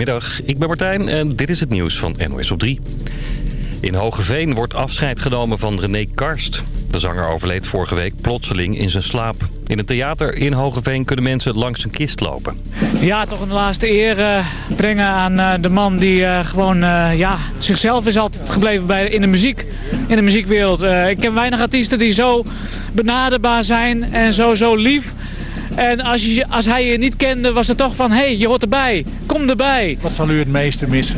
Middag, ik ben Martijn en dit is het nieuws van NOS op 3. In Hogeveen wordt afscheid genomen van René Karst. De zanger overleed vorige week plotseling in zijn slaap. In het theater in Hogeveen kunnen mensen langs een kist lopen. Ja, toch een laatste eer uh, brengen aan uh, de man die uh, gewoon ja, zichzelf is altijd gebleven bij, in de muziek. In de muziekwereld. ik ken weinig artiesten die zo benaderbaar zijn en zo, zo lief. En als, je, als hij je niet kende, was het toch van... hé, hey, je hoort erbij, kom erbij. Wat zal u het meeste missen?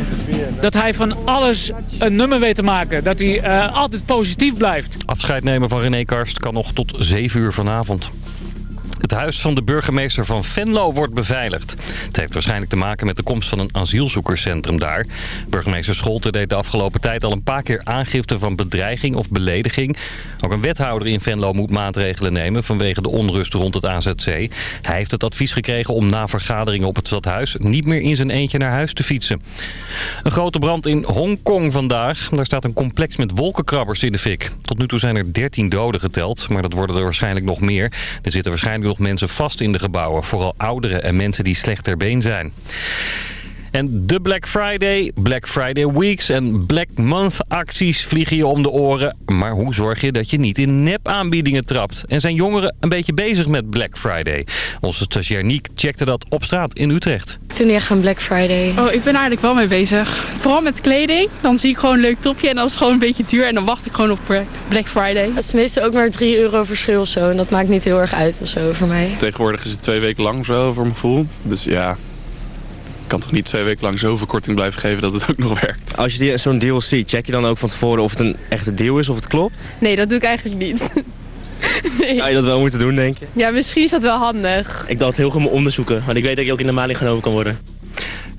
Dat hij van alles een nummer weet te maken. Dat hij uh, altijd positief blijft. Afscheid nemen van René Karst kan nog tot 7 uur vanavond. Het huis van de burgemeester van Venlo wordt beveiligd. Het heeft waarschijnlijk te maken met de komst van een asielzoekerscentrum daar. Burgemeester Scholten deed de afgelopen tijd al een paar keer aangifte van bedreiging of belediging. Ook een wethouder in Venlo moet maatregelen nemen vanwege de onrust rond het AZC. Hij heeft het advies gekregen om na vergaderingen op het stadhuis niet meer in zijn eentje naar huis te fietsen. Een grote brand in Hongkong vandaag. Daar staat een complex met wolkenkrabbers in de fik. Tot nu toe zijn er 13 doden geteld, maar dat worden er waarschijnlijk nog meer. Er zitten waarschijnlijk nog mensen vast in de gebouwen. Vooral ouderen en mensen die slecht ter been zijn. En de Black Friday, Black Friday Weeks en Black Month acties vliegen je om de oren. Maar hoe zorg je dat je niet in nep-aanbiedingen trapt? En zijn jongeren een beetje bezig met Black Friday? Onze stagiair Niek checkte dat op straat in Utrecht. Toen echt een Black Friday. Oh, ik ben eigenlijk wel mee bezig. Vooral met kleding. Dan zie ik gewoon een leuk topje en dat is gewoon een beetje duur. En dan wacht ik gewoon op Black Friday. Het is meestal ook maar 3 euro verschil of zo. En dat maakt niet heel erg uit of zo voor mij. Tegenwoordig is het twee weken lang zo voor mijn gevoel. Dus ja, kan toch niet twee weken lang zoveel korting blijven geven dat het ook nog werkt. Als je zo'n deal ziet, check je dan ook van tevoren of het een echte deal is, of het klopt? Nee, dat doe ik eigenlijk niet. Nee. Zou je dat wel moeten doen, denk je? Ja, misschien is dat wel handig. Ik het heel goed me onderzoeken, want ik weet dat ik ook in de maling genomen kan worden.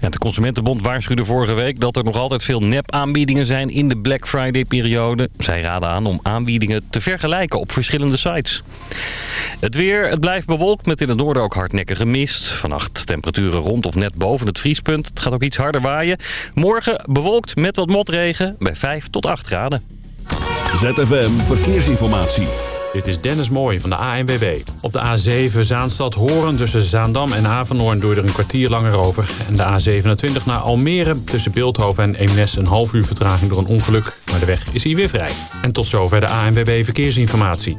De Consumentenbond waarschuwde vorige week dat er nog altijd veel nep-aanbiedingen zijn in de Black Friday-periode. Zij raden aan om aanbiedingen te vergelijken op verschillende sites. Het weer, het blijft bewolkt met in het noorden ook hardnekkige mist. Vannacht temperaturen rond of net boven het vriespunt. Het gaat ook iets harder waaien. Morgen bewolkt met wat motregen bij 5 tot 8 graden. ZFM Verkeersinformatie. Dit is Dennis Mooij van de ANWB. Op de A7 Zaanstad-Horen tussen Zaandam en Avenhoorn doe er een kwartier langer over. En de A27 naar Almere tussen Beeldhoven en Eemnes een half uur vertraging door een ongeluk. Maar de weg is hier weer vrij. En tot zover de ANWB Verkeersinformatie.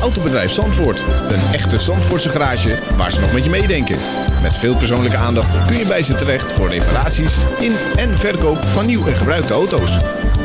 Autobedrijf Zandvoort. Een echte Zandvoortse garage waar ze nog met je meedenken. Met veel persoonlijke aandacht kun je bij ze terecht voor reparaties in en verkoop van nieuw en gebruikte auto's.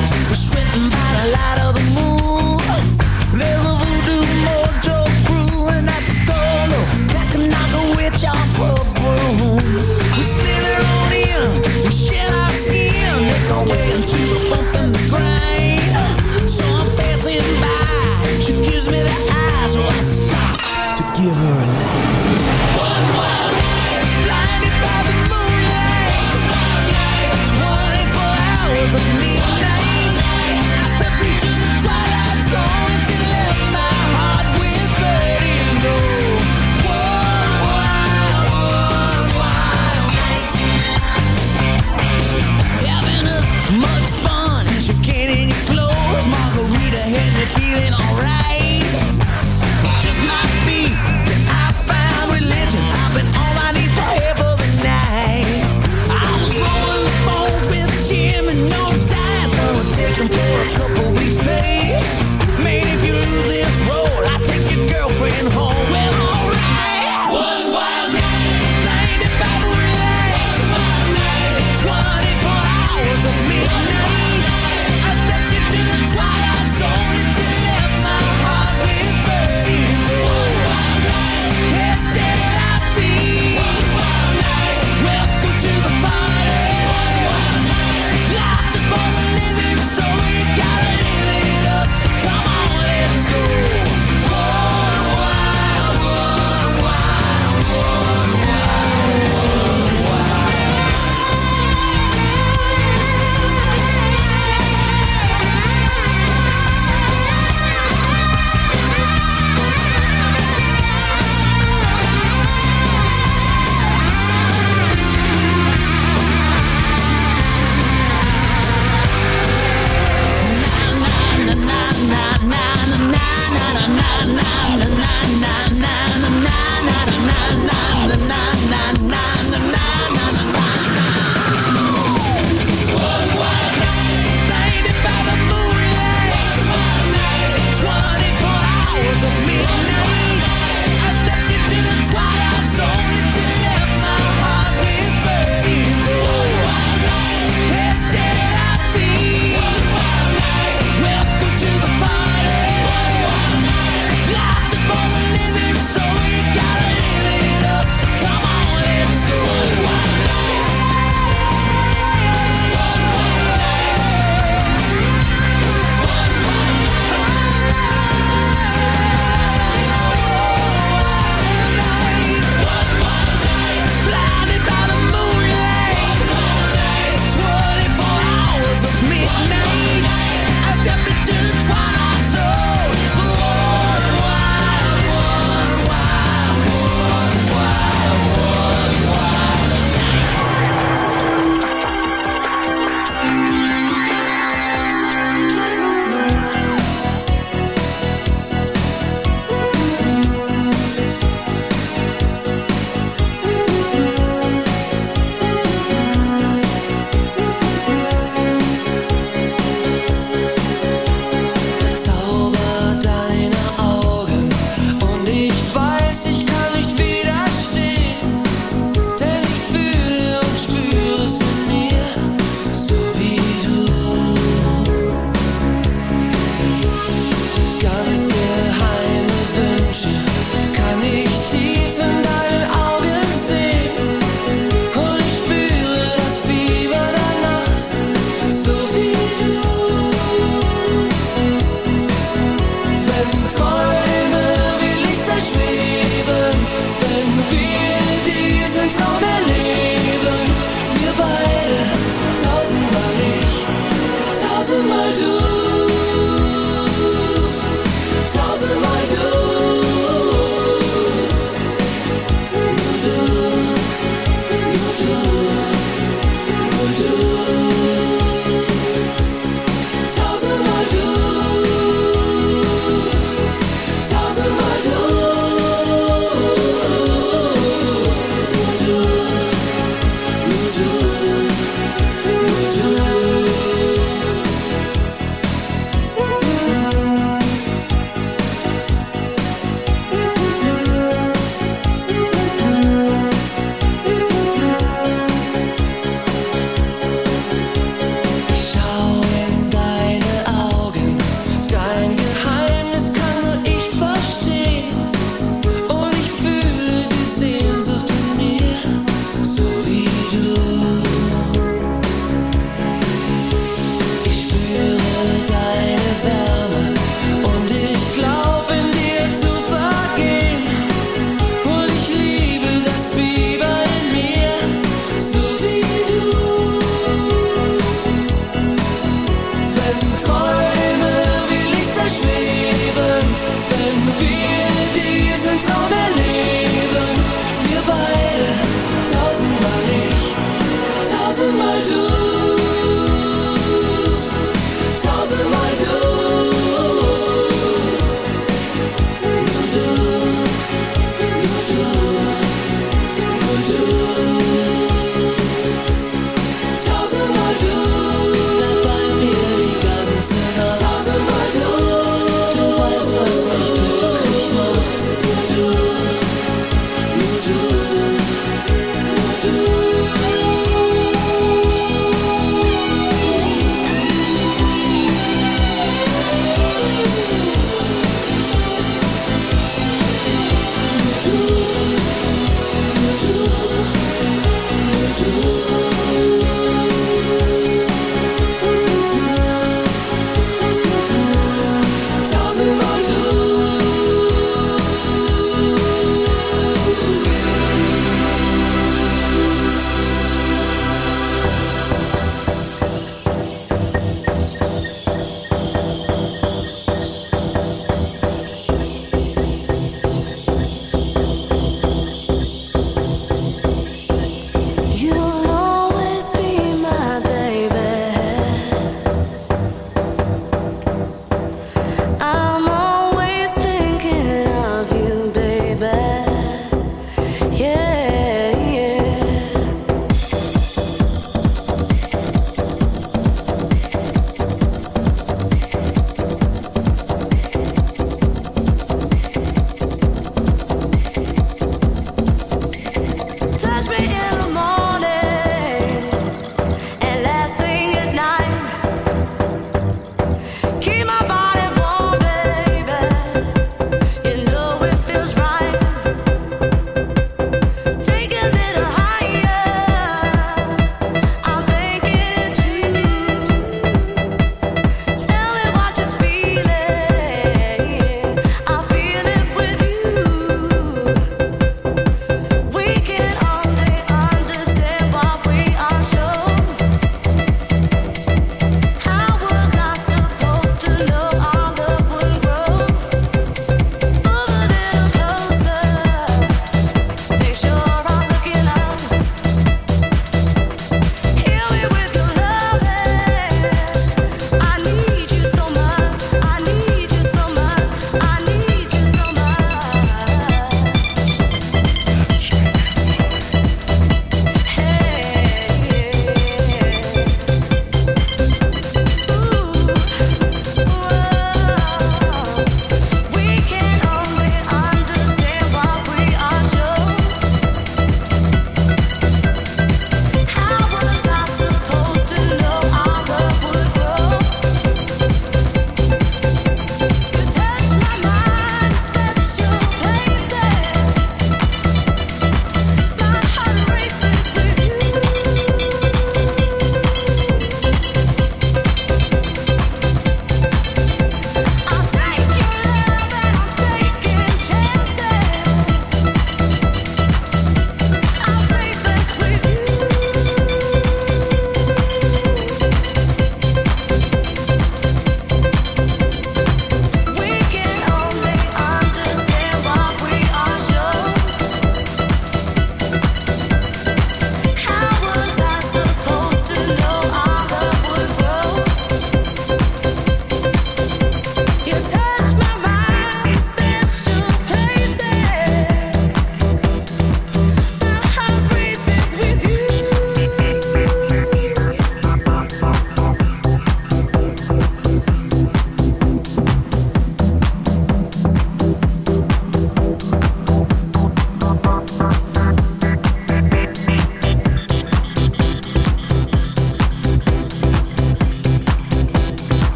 We're sweating by the light of the moon.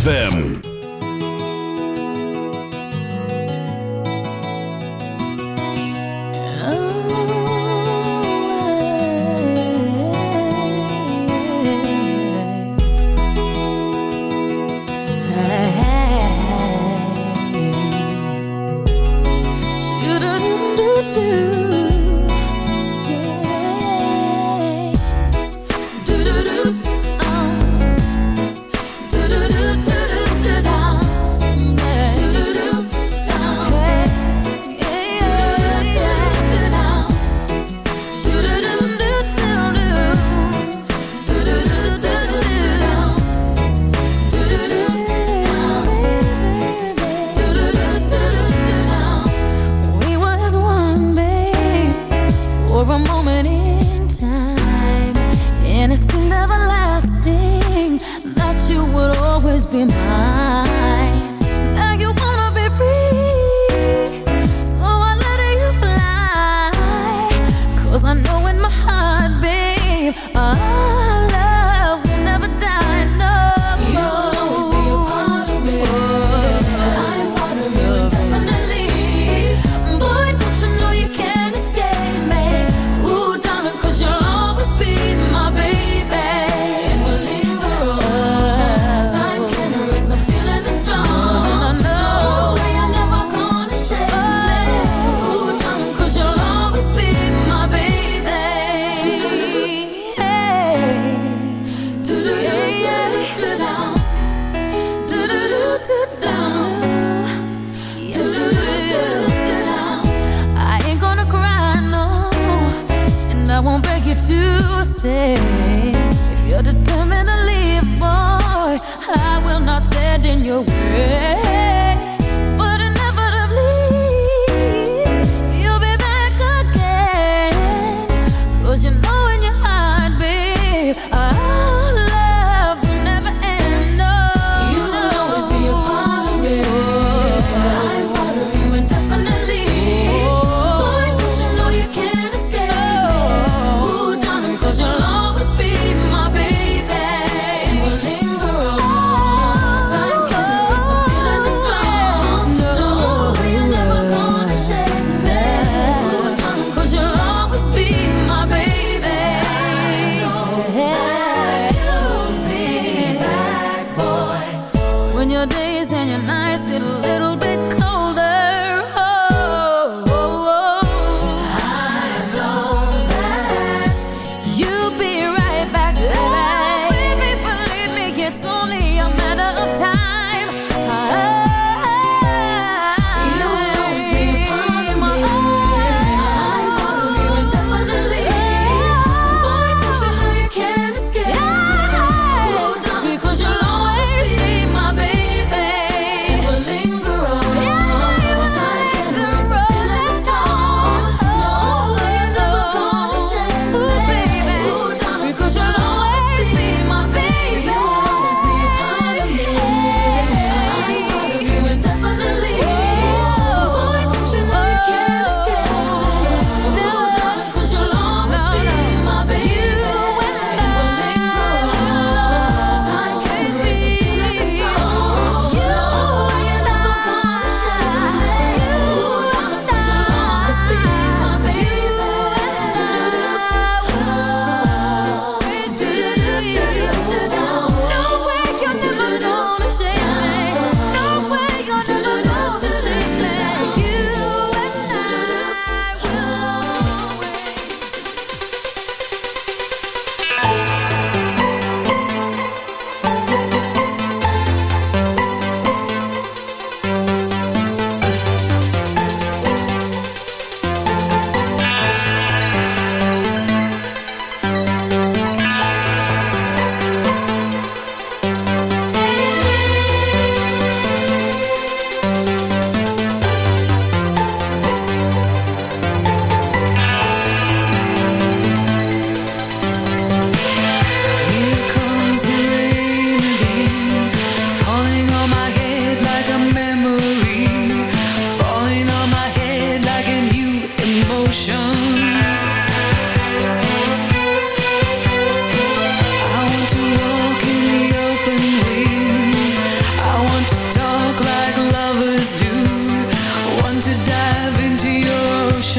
ZFM.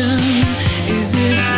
Is it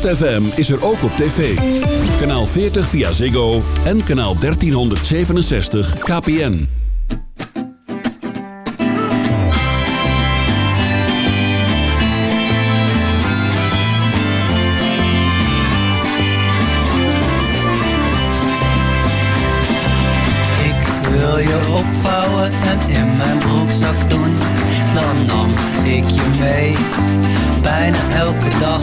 ZFM is er ook op tv. Kanaal 40 via Ziggo en kanaal 1367 KPN. Ik wil je opvouwen en in mijn broekzak doen. Dan nam ik je mee, bijna elke dag.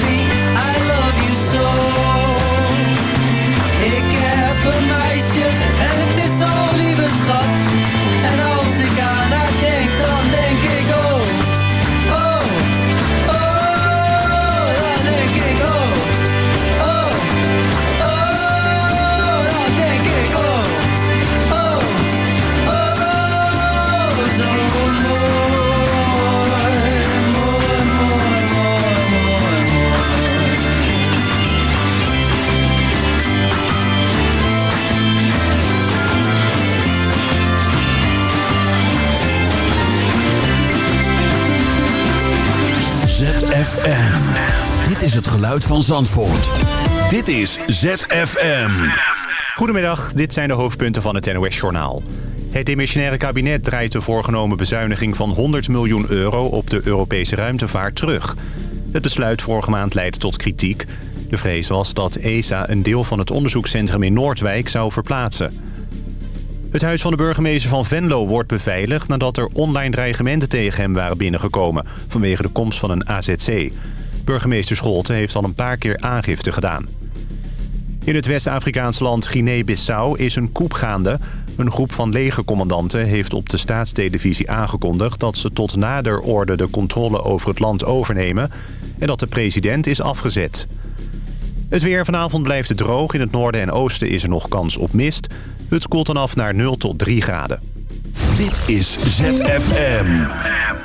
ZFM. Dit is het geluid van Zandvoort. Dit is ZFM. Goedemiddag, dit zijn de hoofdpunten van het NOS-journaal. Het demissionaire kabinet draait de voorgenomen bezuiniging van 100 miljoen euro op de Europese ruimtevaart terug. Het besluit vorige maand leidde tot kritiek. De vrees was dat ESA een deel van het onderzoekscentrum in Noordwijk zou verplaatsen. Het huis van de burgemeester van Venlo wordt beveiligd... nadat er online dreigementen tegen hem waren binnengekomen... vanwege de komst van een AZC. Burgemeester Scholten heeft al een paar keer aangifte gedaan. In het West-Afrikaanse land Guinea-Bissau is een coup gaande. Een groep van legercommandanten heeft op de staatstelevisie aangekondigd... dat ze tot nader orde de controle over het land overnemen... en dat de president is afgezet. Het weer vanavond blijft het droog. In het noorden en oosten is er nog kans op mist. Het koelt dan af naar 0 tot 3 graden. Dit is ZFM.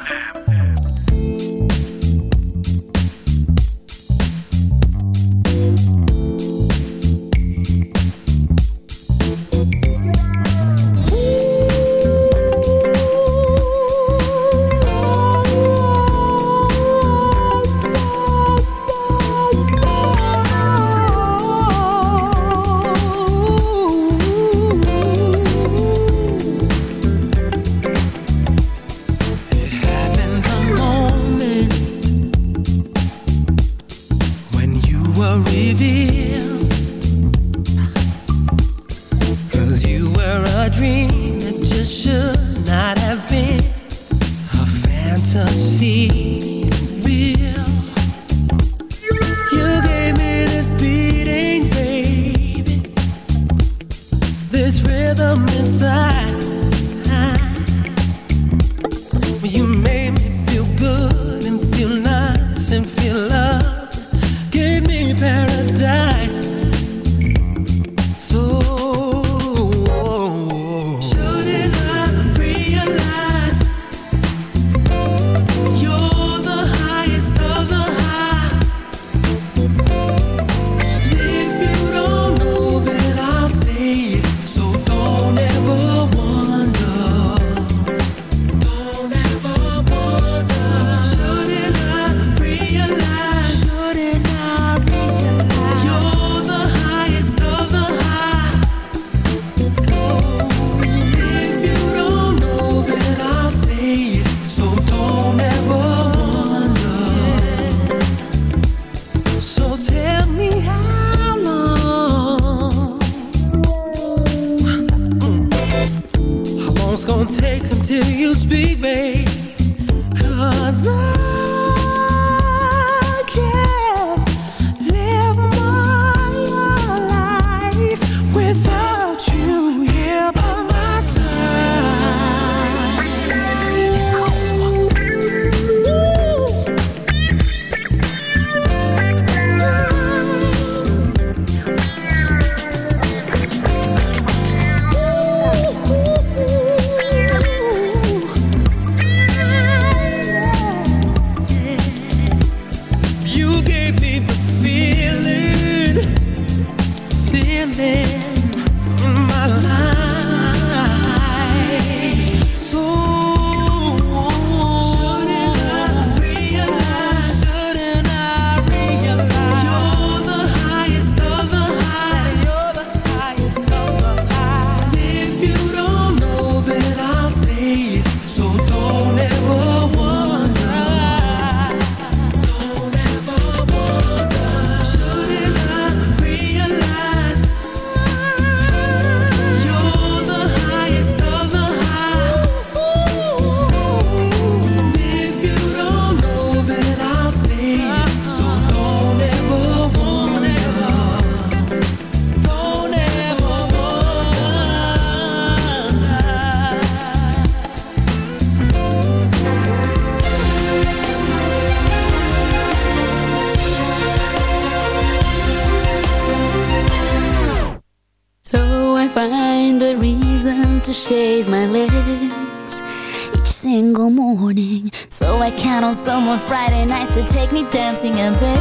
shave my legs each single morning. So I count on someone Friday nights to take me dancing and bed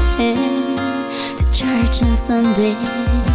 to church on Sunday.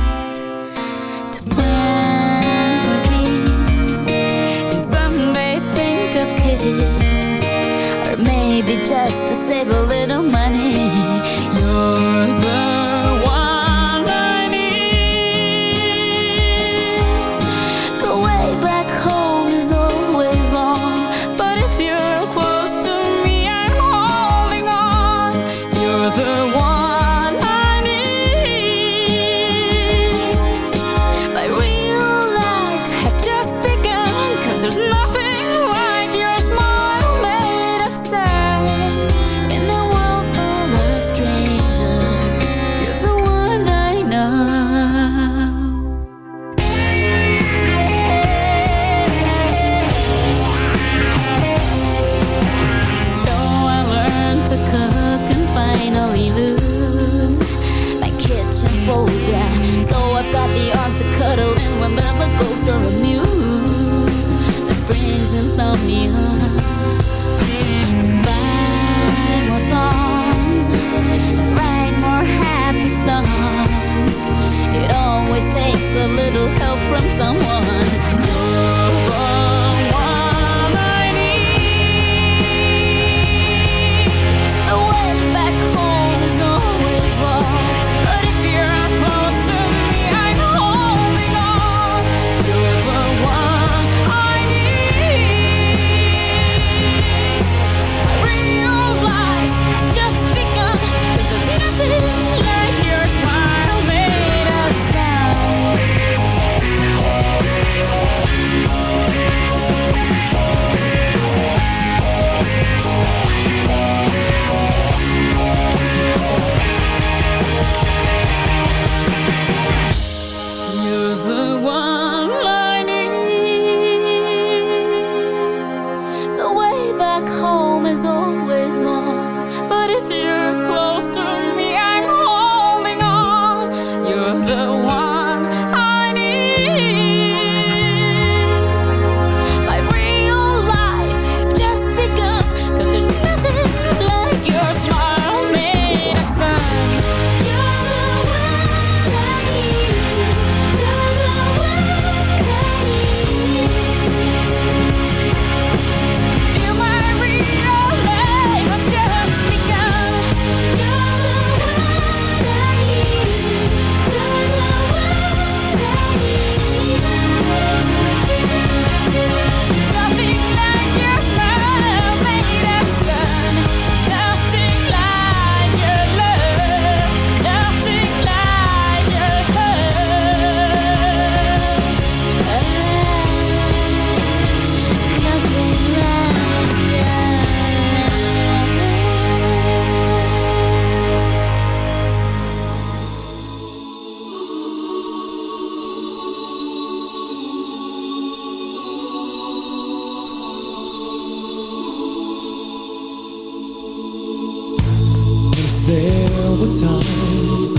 There were times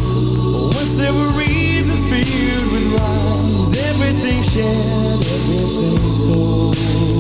once there were reasons filled with rhymes, everything shared, everything told.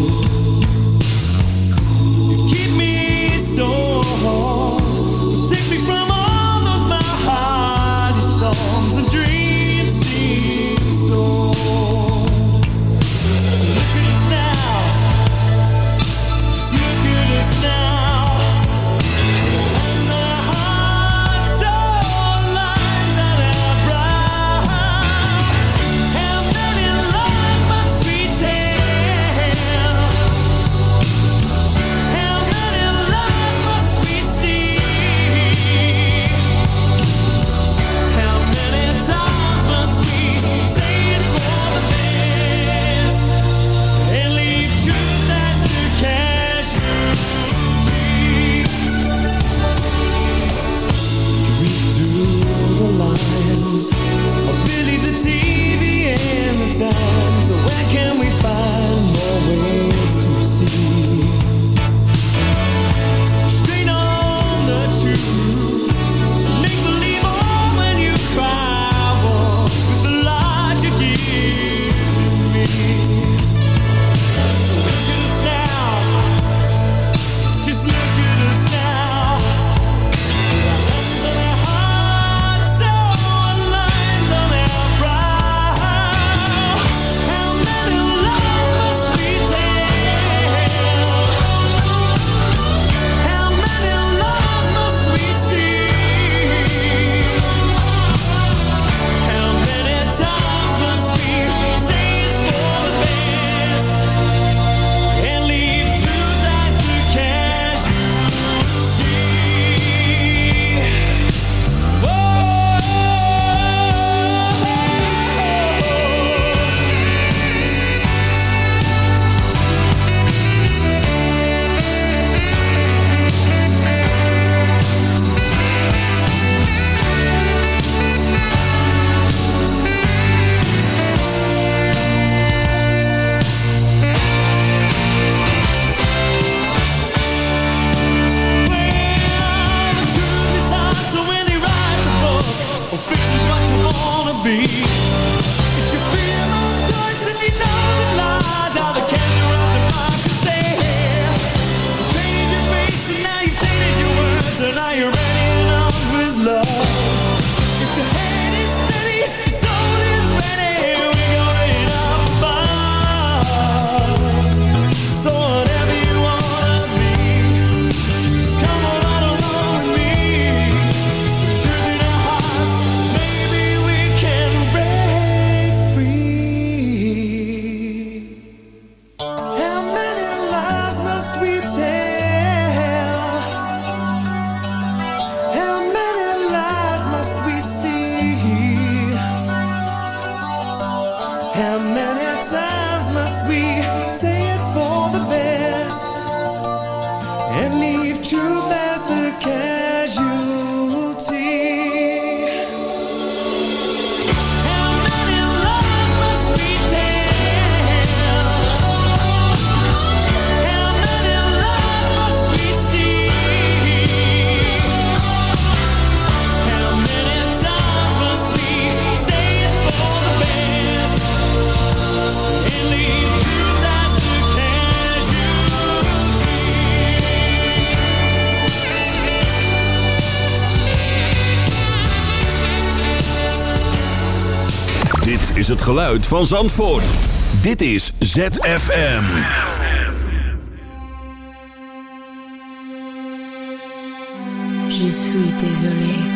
Het geluid van Zandvoort. Dit is ZFM. Je suis désolé.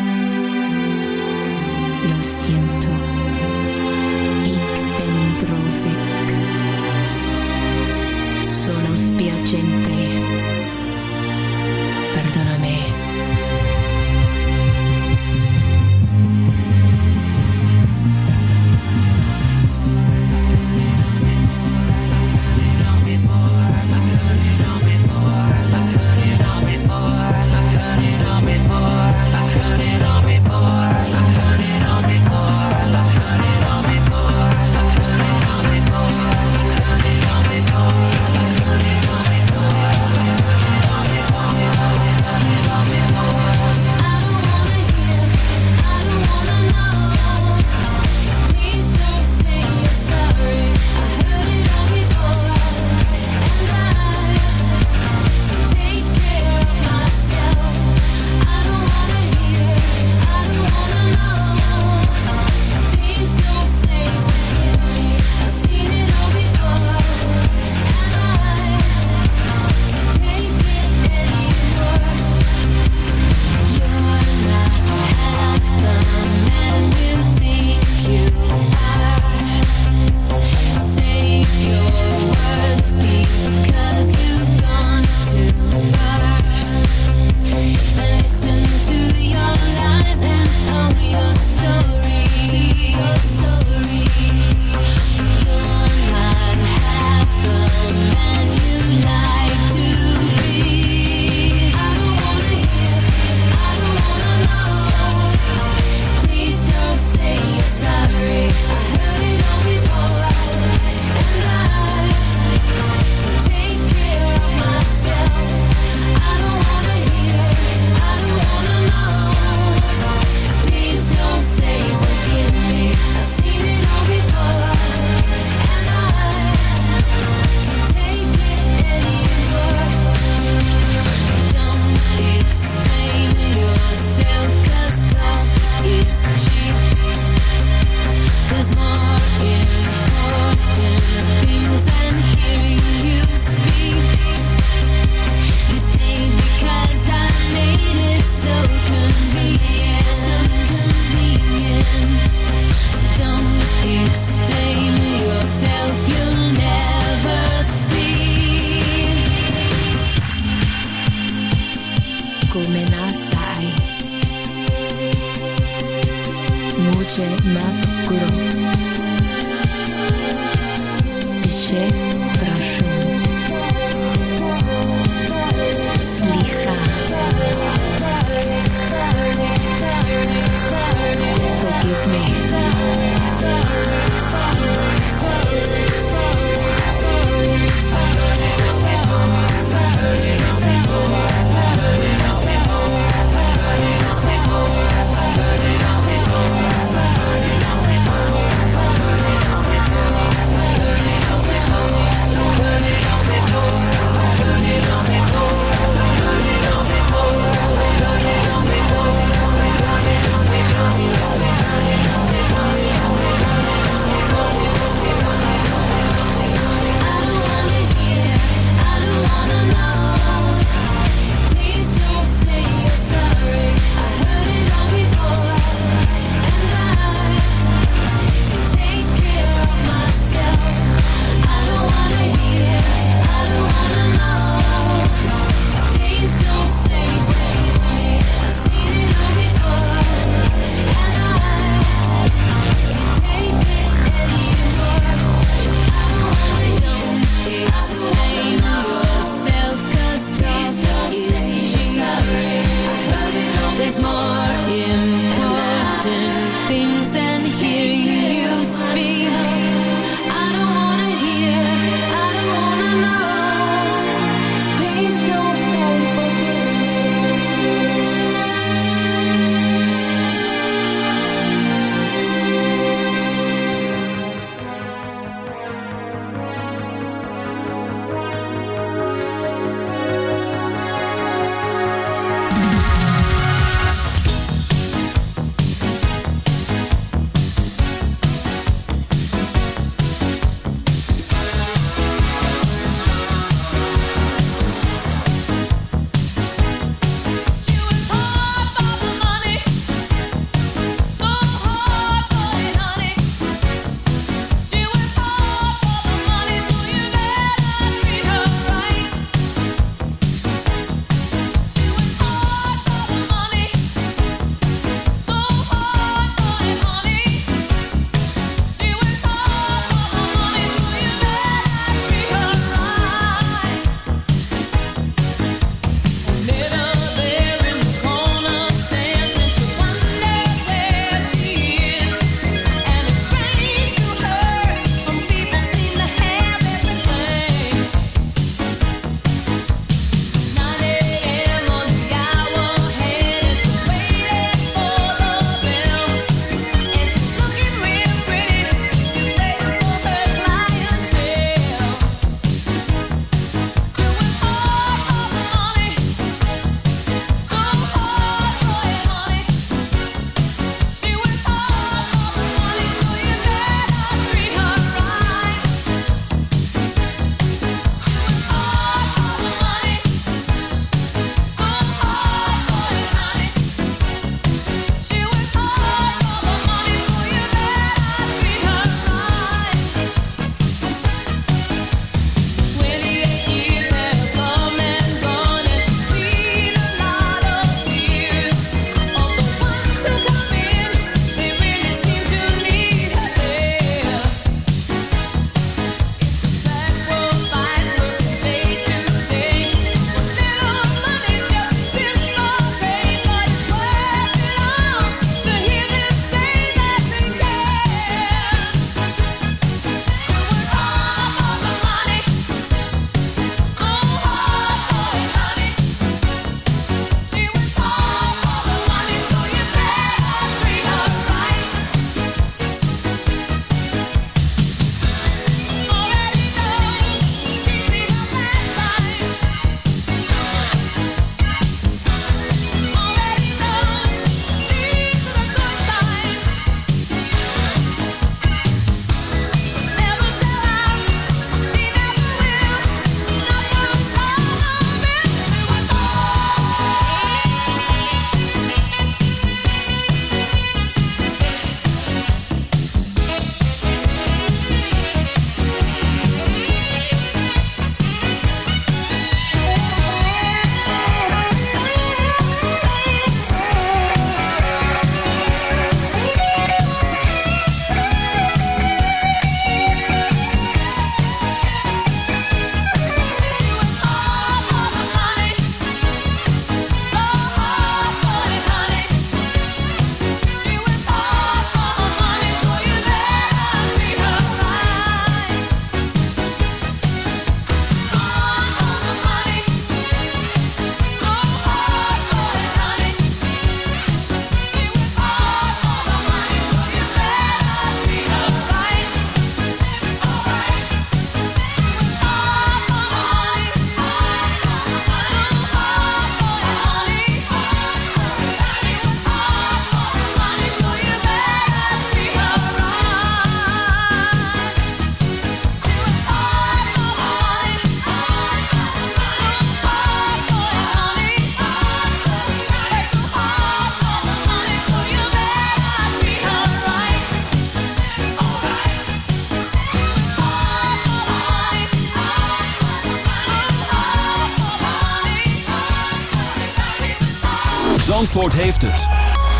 Zandvoort heeft het.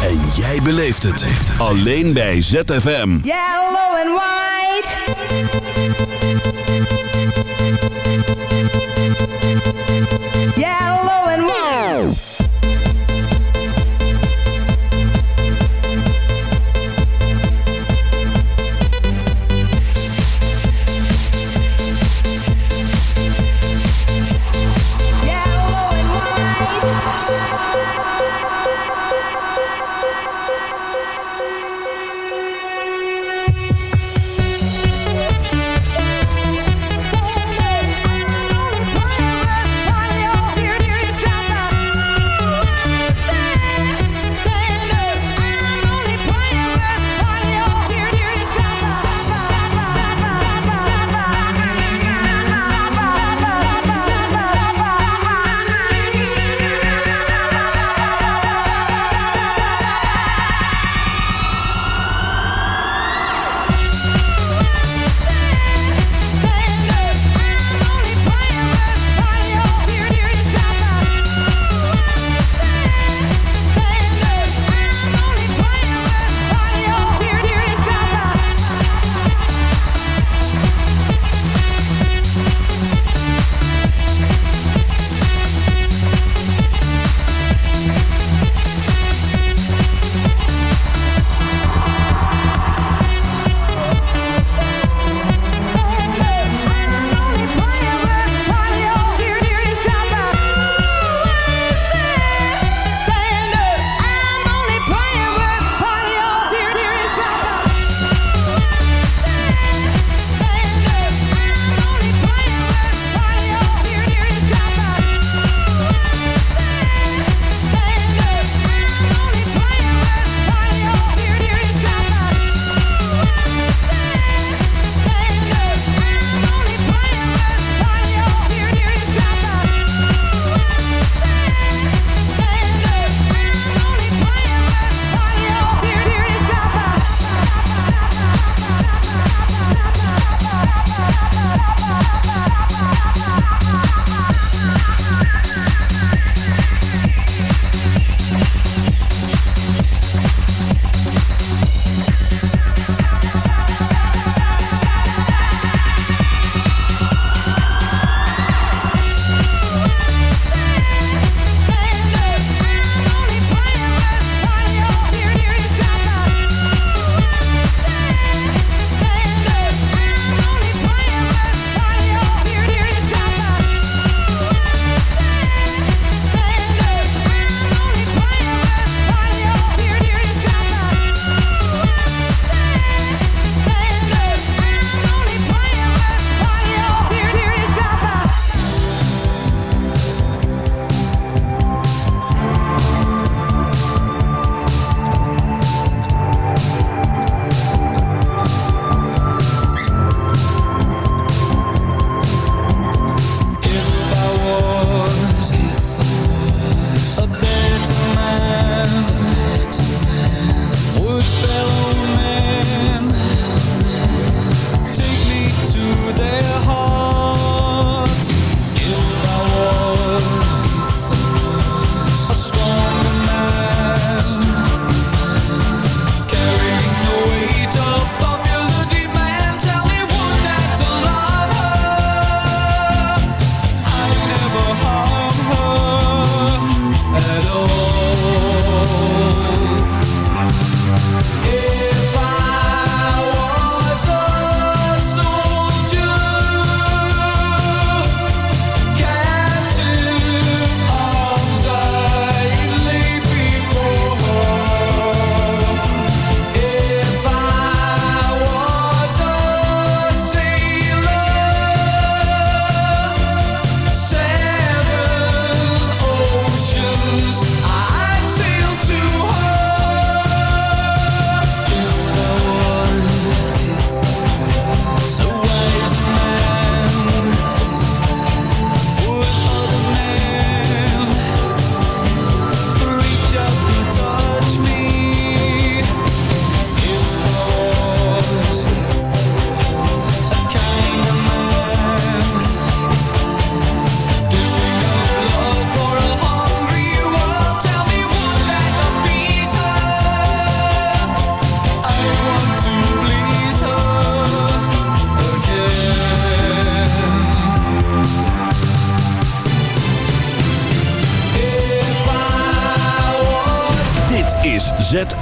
En jij beleeft het. Alleen bij ZFM. Yellow and white. Yellow